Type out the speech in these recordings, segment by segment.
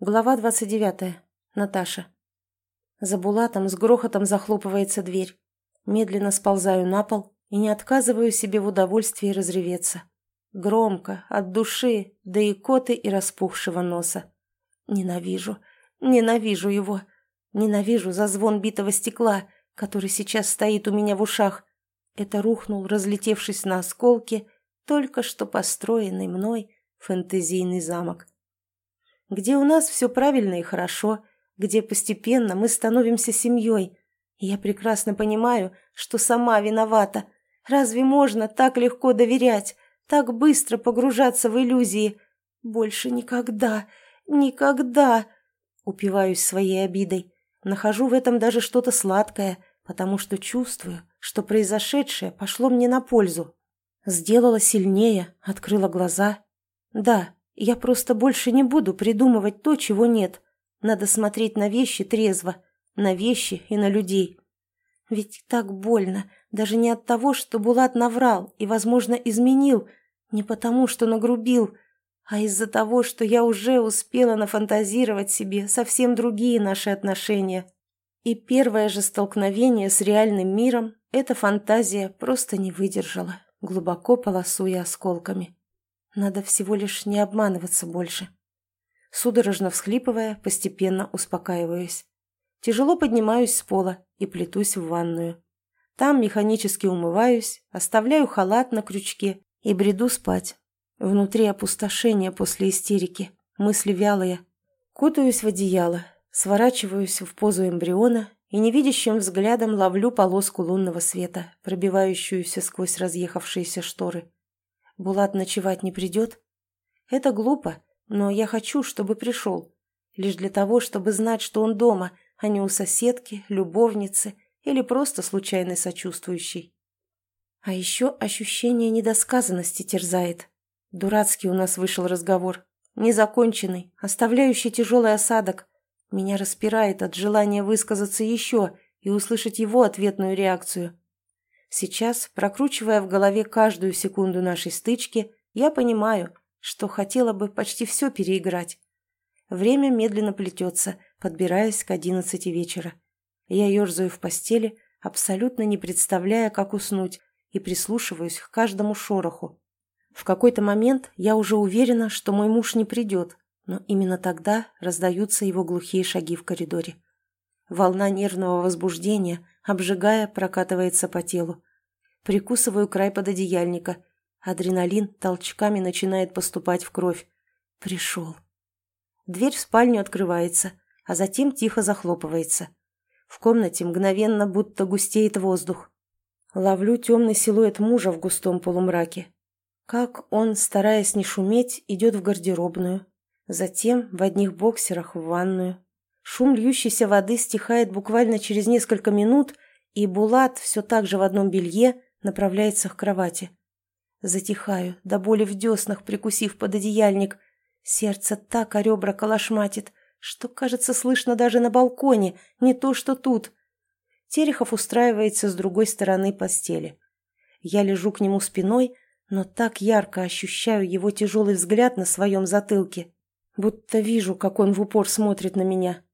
Глава 29. Наташа. За Булатом с грохотом захлопывается дверь. Медленно сползаю на пол и не отказываю себе в удовольствии разреветься. Громко, от души, да и коты и распухшего носа. Ненавижу, ненавижу его. Ненавижу за звон битого стекла, который сейчас стоит у меня в ушах. Это рухнул, разлетевшись на осколки, только что построенный мной фэнтезийный замок где у нас все правильно и хорошо, где постепенно мы становимся семьей. Я прекрасно понимаю, что сама виновата. Разве можно так легко доверять, так быстро погружаться в иллюзии? Больше никогда, никогда. Упиваюсь своей обидой. Нахожу в этом даже что-то сладкое, потому что чувствую, что произошедшее пошло мне на пользу. Сделала сильнее, открыла глаза. Да, я просто больше не буду придумывать то, чего нет. Надо смотреть на вещи трезво, на вещи и на людей. Ведь так больно, даже не от того, что Булат наврал и, возможно, изменил, не потому, что нагрубил, а из-за того, что я уже успела нафантазировать себе совсем другие наши отношения. И первое же столкновение с реальным миром эта фантазия просто не выдержала, глубоко полосуя осколками. Надо всего лишь не обманываться больше. Судорожно всхлипывая, постепенно успокаиваюсь. Тяжело поднимаюсь с пола и плетусь в ванную. Там механически умываюсь, оставляю халат на крючке и бреду спать. Внутри опустошение после истерики, мысли вялые. Кутаюсь в одеяло, сворачиваюсь в позу эмбриона и невидящим взглядом ловлю полоску лунного света, пробивающуюся сквозь разъехавшиеся шторы. Булат ночевать не придет? Это глупо, но я хочу, чтобы пришел. Лишь для того, чтобы знать, что он дома, а не у соседки, любовницы или просто случайный сочувствующий. А еще ощущение недосказанности терзает. Дурацкий у нас вышел разговор. Незаконченный, оставляющий тяжелый осадок. Меня распирает от желания высказаться еще и услышать его ответную реакцию. Сейчас, прокручивая в голове каждую секунду нашей стычки, я понимаю, что хотела бы почти все переиграть. Время медленно плетется, подбираясь к одиннадцати вечера. Я ерзаю в постели, абсолютно не представляя, как уснуть, и прислушиваюсь к каждому шороху. В какой-то момент я уже уверена, что мой муж не придет, но именно тогда раздаются его глухие шаги в коридоре. Волна нервного возбуждения, обжигая, прокатывается по телу. Прикусываю край пододеяльника. Адреналин толчками начинает поступать в кровь. Пришел. Дверь в спальню открывается, а затем тихо захлопывается. В комнате мгновенно будто густеет воздух. Ловлю темный силуэт мужа в густом полумраке. Как он, стараясь не шуметь, идет в гардеробную. Затем в одних боксерах в ванную. Шум льющейся воды стихает буквально через несколько минут, и Булат, все так же в одном белье, направляется к кровати. Затихаю, до боли в деснах, прикусив пододеяльник. Сердце так о ребра колошматит, что, кажется, слышно даже на балконе, не то что тут. Терехов устраивается с другой стороны постели. Я лежу к нему спиной, но так ярко ощущаю его тяжелый взгляд на своем затылке, будто вижу, как он в упор смотрит на меня.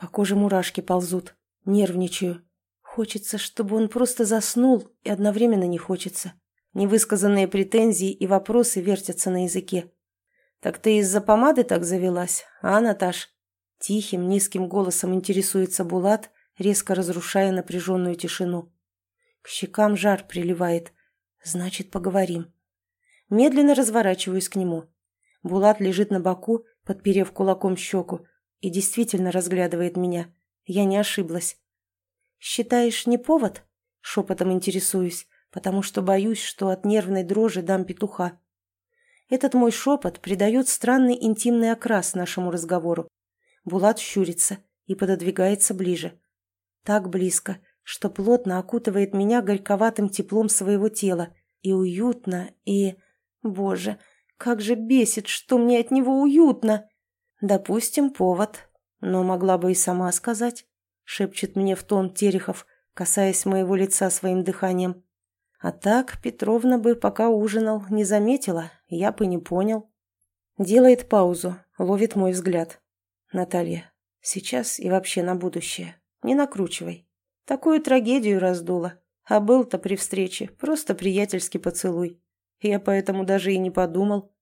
По коже мурашки ползут. Нервничаю. Хочется, чтобы он просто заснул, и одновременно не хочется. Невысказанные претензии и вопросы вертятся на языке. «Так ты из-за помады так завелась, а, Наташ?» Тихим, низким голосом интересуется Булат, резко разрушая напряженную тишину. К щекам жар приливает. Значит, поговорим. Медленно разворачиваюсь к нему. Булат лежит на боку, подперев кулаком щеку, и действительно разглядывает меня. Я не ошиблась. «Считаешь, не повод?» — шепотом интересуюсь, потому что боюсь, что от нервной дрожи дам петуха. Этот мой шепот придает странный интимный окрас нашему разговору. Булат щурится и пододвигается ближе. Так близко, что плотно окутывает меня горьковатым теплом своего тела. И уютно, и... Боже, как же бесит, что мне от него уютно! Допустим, повод. Но могла бы и сама сказать, шепчет мне в тон Терехов, касаясь моего лица своим дыханием. А так Петровна бы, пока ужинал, не заметила, я бы не понял. Делает паузу, ловит мой взгляд. Наталья, сейчас и вообще на будущее. Не накручивай. Такую трагедию раздуло. А был-то при встрече просто приятельский поцелуй. Я поэтому даже и не подумал.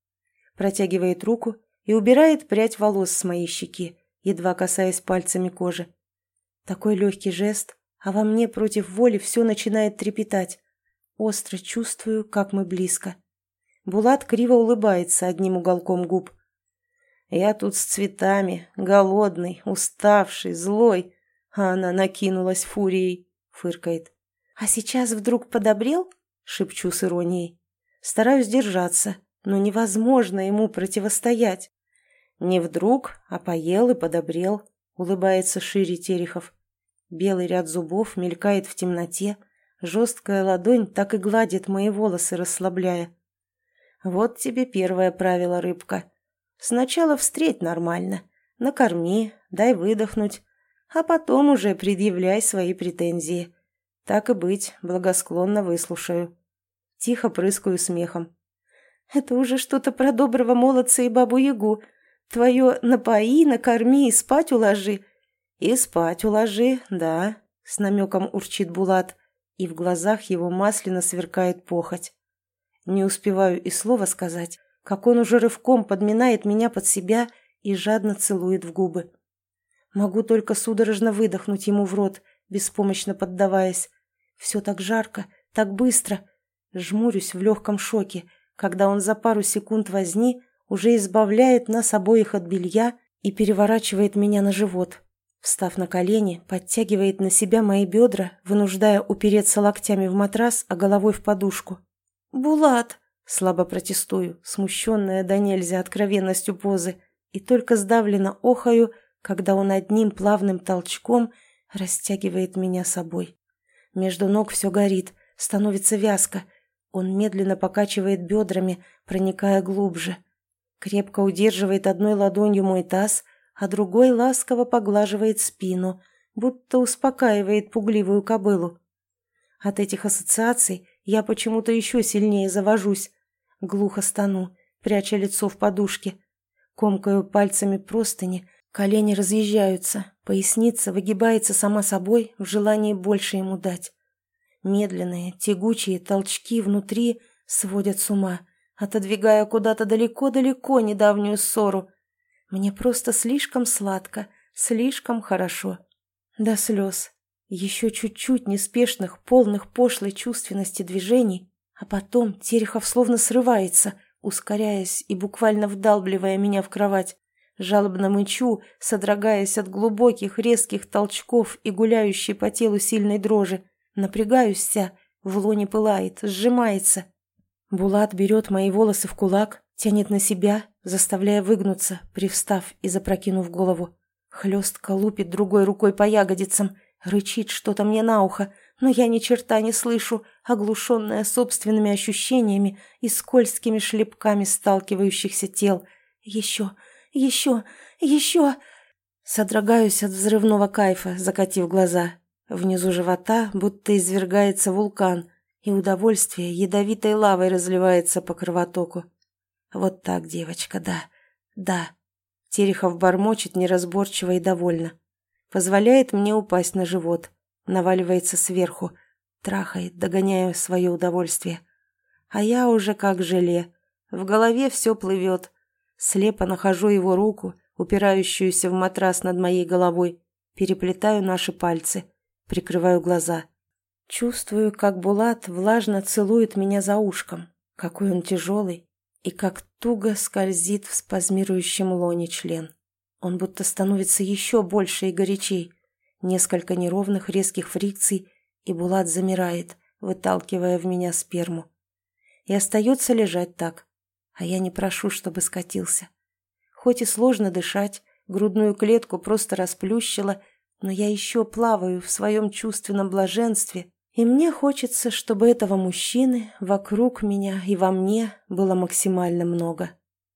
Протягивает руку и убирает прядь волос с моей щеки, едва касаясь пальцами кожи. Такой легкий жест, а во мне против воли все начинает трепетать. Остро чувствую, как мы близко. Булат криво улыбается одним уголком губ. Я тут с цветами, голодный, уставший, злой, а она накинулась фурией, фыркает. «А сейчас вдруг подобрел?» — шепчу с иронией. Стараюсь держаться, но невозможно ему противостоять. Не вдруг, а поел и подобрел, улыбается шире Терехов. Белый ряд зубов мелькает в темноте, жесткая ладонь так и гладит мои волосы, расслабляя. Вот тебе первое правило, рыбка. Сначала встреть нормально, накорми, дай выдохнуть, а потом уже предъявляй свои претензии. Так и быть, благосклонно выслушаю. Тихо прыскаю смехом. Это уже что-то про доброго молодца и бабу-ягу. Твое напои, накорми и спать уложи. И спать уложи, да, с намеком урчит Булат, и в глазах его масляно сверкает похоть. Не успеваю и слова сказать, как он уже рывком подминает меня под себя и жадно целует в губы. Могу только судорожно выдохнуть ему в рот, беспомощно поддаваясь. Все так жарко, так быстро. Жмурюсь в легком шоке, когда он за пару секунд возни уже избавляет нас обоих от белья и переворачивает меня на живот. Встав на колени, подтягивает на себя мои бедра, вынуждая упереться локтями в матрас, а головой в подушку. «Булат!» – слабо протестую, смущенная до нельзя откровенностью позы, и только сдавленно охаю, когда он одним плавным толчком растягивает меня собой. Между ног все горит, становится вязко. Он медленно покачивает бедрами, проникая глубже. Крепко удерживает одной ладонью мой таз, а другой ласково поглаживает спину, будто успокаивает пугливую кобылу. От этих ассоциаций я почему-то еще сильнее завожусь. Глухо стану, пряча лицо в подушке. Комкаю пальцами простыни, колени разъезжаются, поясница выгибается сама собой в желании больше ему дать. Медленные, тягучие толчки внутри сводят с ума, отодвигая куда-то далеко-далеко недавнюю ссору. Мне просто слишком сладко, слишком хорошо. До слез. Еще чуть-чуть неспешных, полных пошлой чувственности движений, а потом Терехов словно срывается, ускоряясь и буквально вдалбливая меня в кровать. Жалобно мычу, содрогаясь от глубоких резких толчков и гуляющей по телу сильной дрожи. Напрягаюсь вся, в лоне пылает, сжимается. Булат берет мои волосы в кулак, тянет на себя, заставляя выгнуться, привстав и запрокинув голову. Хлестко лупит другой рукой по ягодицам, рычит что-то мне на ухо, но я ни черта не слышу, оглушенная собственными ощущениями и скользкими шлепками сталкивающихся тел. Еще, еще, еще... Содрогаюсь от взрывного кайфа, закатив глаза. Внизу живота будто извергается вулкан, и удовольствие ядовитой лавой разливается по кровотоку. Вот так, девочка, да, да. Терехов бормочет неразборчиво и довольно. Позволяет мне упасть на живот, наваливается сверху, трахает, догоняя свое удовольствие. А я уже как желе. В голове все плывет. Слепо нахожу его руку, упирающуюся в матрас над моей головой, переплетаю наши пальцы, прикрываю глаза. Чувствую, как Булат влажно целует меня за ушком, какой он тяжелый, и как туго скользит в спазмирующем лоне член. Он будто становится еще больше и горячей. Несколько неровных резких фрикций, и Булат замирает, выталкивая в меня сперму. И остается лежать так. А я не прошу, чтобы скатился. Хоть и сложно дышать, грудную клетку просто расплющило, но я еще плаваю в своем чувственном блаженстве и мне хочется, чтобы этого мужчины вокруг меня и во мне было максимально много.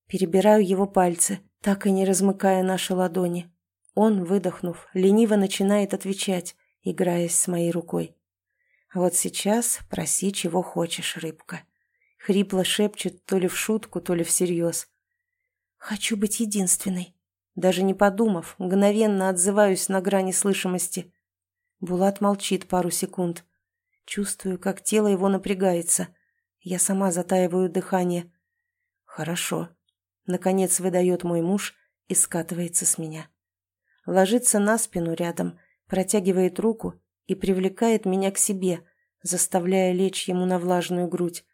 Перебираю его пальцы, так и не размыкая наши ладони. Он, выдохнув, лениво начинает отвечать, играясь с моей рукой. «Вот сейчас проси, чего хочешь, рыбка». Хрипло шепчет то ли в шутку, то ли всерьез. «Хочу быть единственной». Даже не подумав, мгновенно отзываюсь на грани слышимости. Булат молчит пару секунд. Чувствую, как тело его напрягается. Я сама затаиваю дыхание. «Хорошо», — наконец выдает мой муж и скатывается с меня. Ложится на спину рядом, протягивает руку и привлекает меня к себе, заставляя лечь ему на влажную грудь.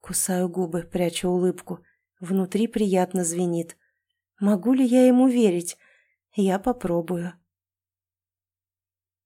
Кусаю губы, пряча улыбку. Внутри приятно звенит. Могу ли я ему верить? Я попробую.